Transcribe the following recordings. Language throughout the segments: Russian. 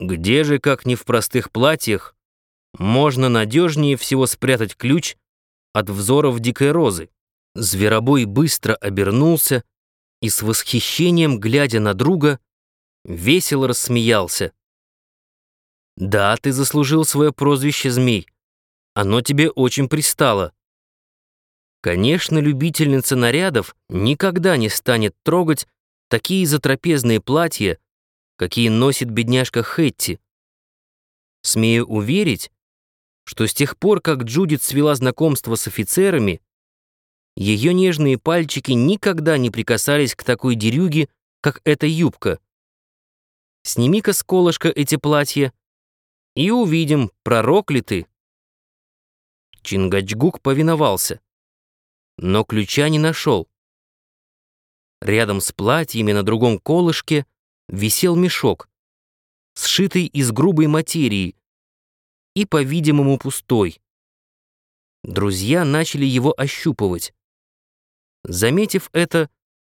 Где же, как не в простых платьях, можно надежнее всего спрятать ключ от взоров дикой розы? Зверобой быстро обернулся и с восхищением, глядя на друга, весело рассмеялся. «Да, ты заслужил свое прозвище «Змей». Оно тебе очень пристало. Конечно, любительница нарядов никогда не станет трогать такие затрапезные платья, какие носит бедняжка Хэтти. Смею уверить, что с тех пор, как Джудит свела знакомство с офицерами, ее нежные пальчики никогда не прикасались к такой дерюге, как эта юбка. Сними-ка с колышка эти платья, и увидим, пророк ли ты. Чингачгук повиновался, но ключа не нашел. Рядом с платьями на другом колышке висел мешок, сшитый из грубой материи и, по-видимому, пустой. Друзья начали его ощупывать. Заметив это,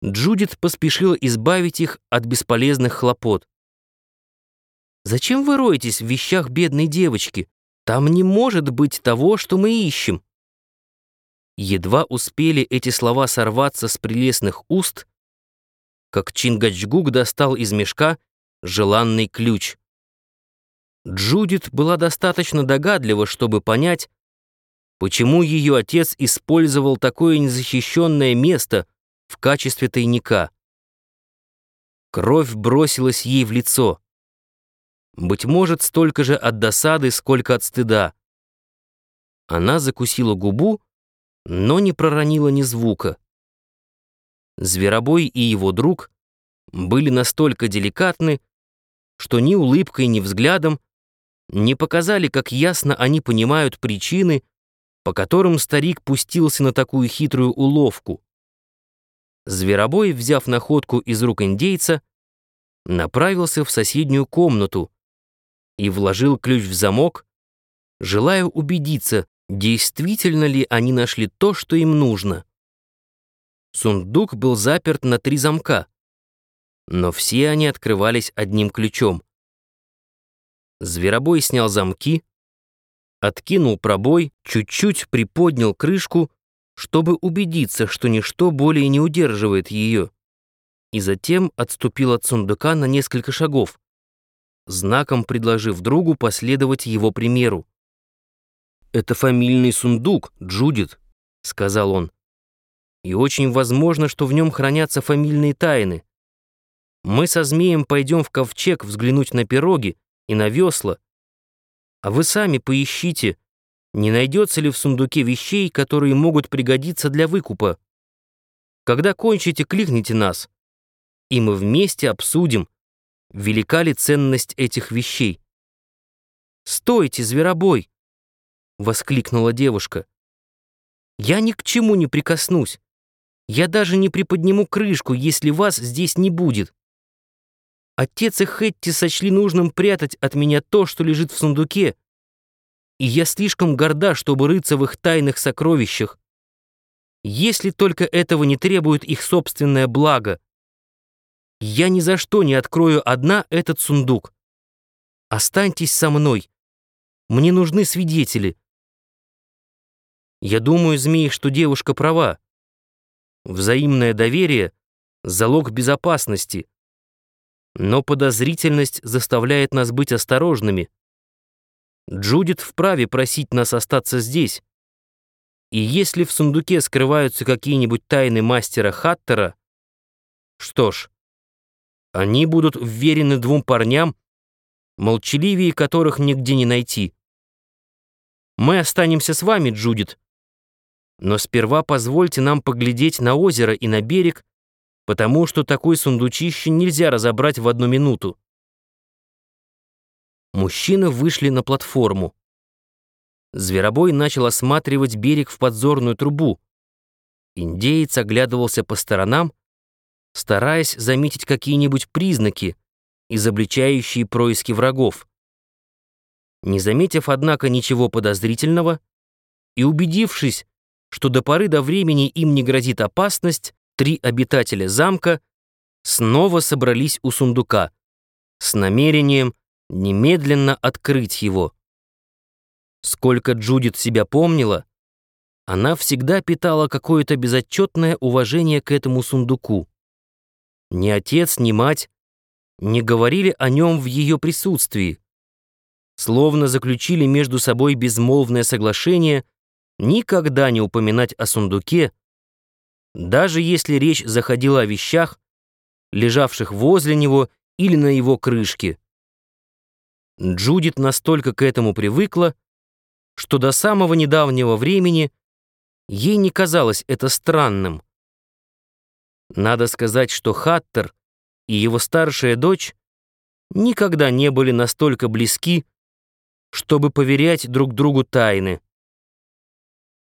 Джудит поспешила избавить их от бесполезных хлопот. «Зачем вы роетесь в вещах бедной девочки? Там не может быть того, что мы ищем». Едва успели эти слова сорваться с прелестных уст, как Чингачгук достал из мешка желанный ключ. Джудит была достаточно догадлива, чтобы понять, почему ее отец использовал такое незащищенное место в качестве тайника. Кровь бросилась ей в лицо. Быть может, столько же от досады, сколько от стыда. Она закусила губу, но не проронила ни звука. Зверобой и его друг были настолько деликатны, что ни улыбкой, ни взглядом не показали, как ясно они понимают причины, по которым старик пустился на такую хитрую уловку. Зверобой, взяв находку из рук индейца, направился в соседнюю комнату и вложил ключ в замок, желая убедиться, действительно ли они нашли то, что им нужно. Сундук был заперт на три замка, но все они открывались одним ключом. Зверобой снял замки, откинул пробой, чуть-чуть приподнял крышку, чтобы убедиться, что ничто более не удерживает ее, и затем отступил от сундука на несколько шагов, знаком предложив другу последовать его примеру. «Это фамильный сундук, Джудит», — сказал он и очень возможно, что в нем хранятся фамильные тайны. Мы со змеем пойдем в ковчег взглянуть на пироги и на весла, а вы сами поищите, не найдется ли в сундуке вещей, которые могут пригодиться для выкупа. Когда кончите, кликните нас, и мы вместе обсудим, велика ли ценность этих вещей. «Стойте, зверобой!» — воскликнула девушка. «Я ни к чему не прикоснусь. Я даже не приподниму крышку, если вас здесь не будет. Отец и Хэтти сочли нужным прятать от меня то, что лежит в сундуке, и я слишком горда, чтобы рыться в их тайных сокровищах. Если только этого не требует их собственное благо. Я ни за что не открою одна этот сундук. Останьтесь со мной. Мне нужны свидетели. Я думаю, змей, что девушка права. Взаимное доверие — залог безопасности. Но подозрительность заставляет нас быть осторожными. Джудит вправе просить нас остаться здесь. И если в сундуке скрываются какие-нибудь тайны мастера Хаттера, что ж, они будут вверены двум парням, молчаливее которых нигде не найти. Мы останемся с вами, Джудит, но сперва позвольте нам поглядеть на озеро и на берег, потому что такой сундучище нельзя разобрать в одну минуту. Мужчины вышли на платформу. Зверобой начал осматривать берег в подзорную трубу. Индеец оглядывался по сторонам, стараясь заметить какие-нибудь признаки, изобличающие происки врагов. Не заметив, однако, ничего подозрительного и убедившись, что до поры до времени им не грозит опасность, три обитателя замка снова собрались у сундука с намерением немедленно открыть его. Сколько Джудит себя помнила, она всегда питала какое-то безотчетное уважение к этому сундуку. Ни отец, ни мать не говорили о нем в ее присутствии, словно заключили между собой безмолвное соглашение никогда не упоминать о сундуке, даже если речь заходила о вещах, лежавших возле него или на его крышке. Джудит настолько к этому привыкла, что до самого недавнего времени ей не казалось это странным. Надо сказать, что Хаттер и его старшая дочь никогда не были настолько близки, чтобы поверять друг другу тайны.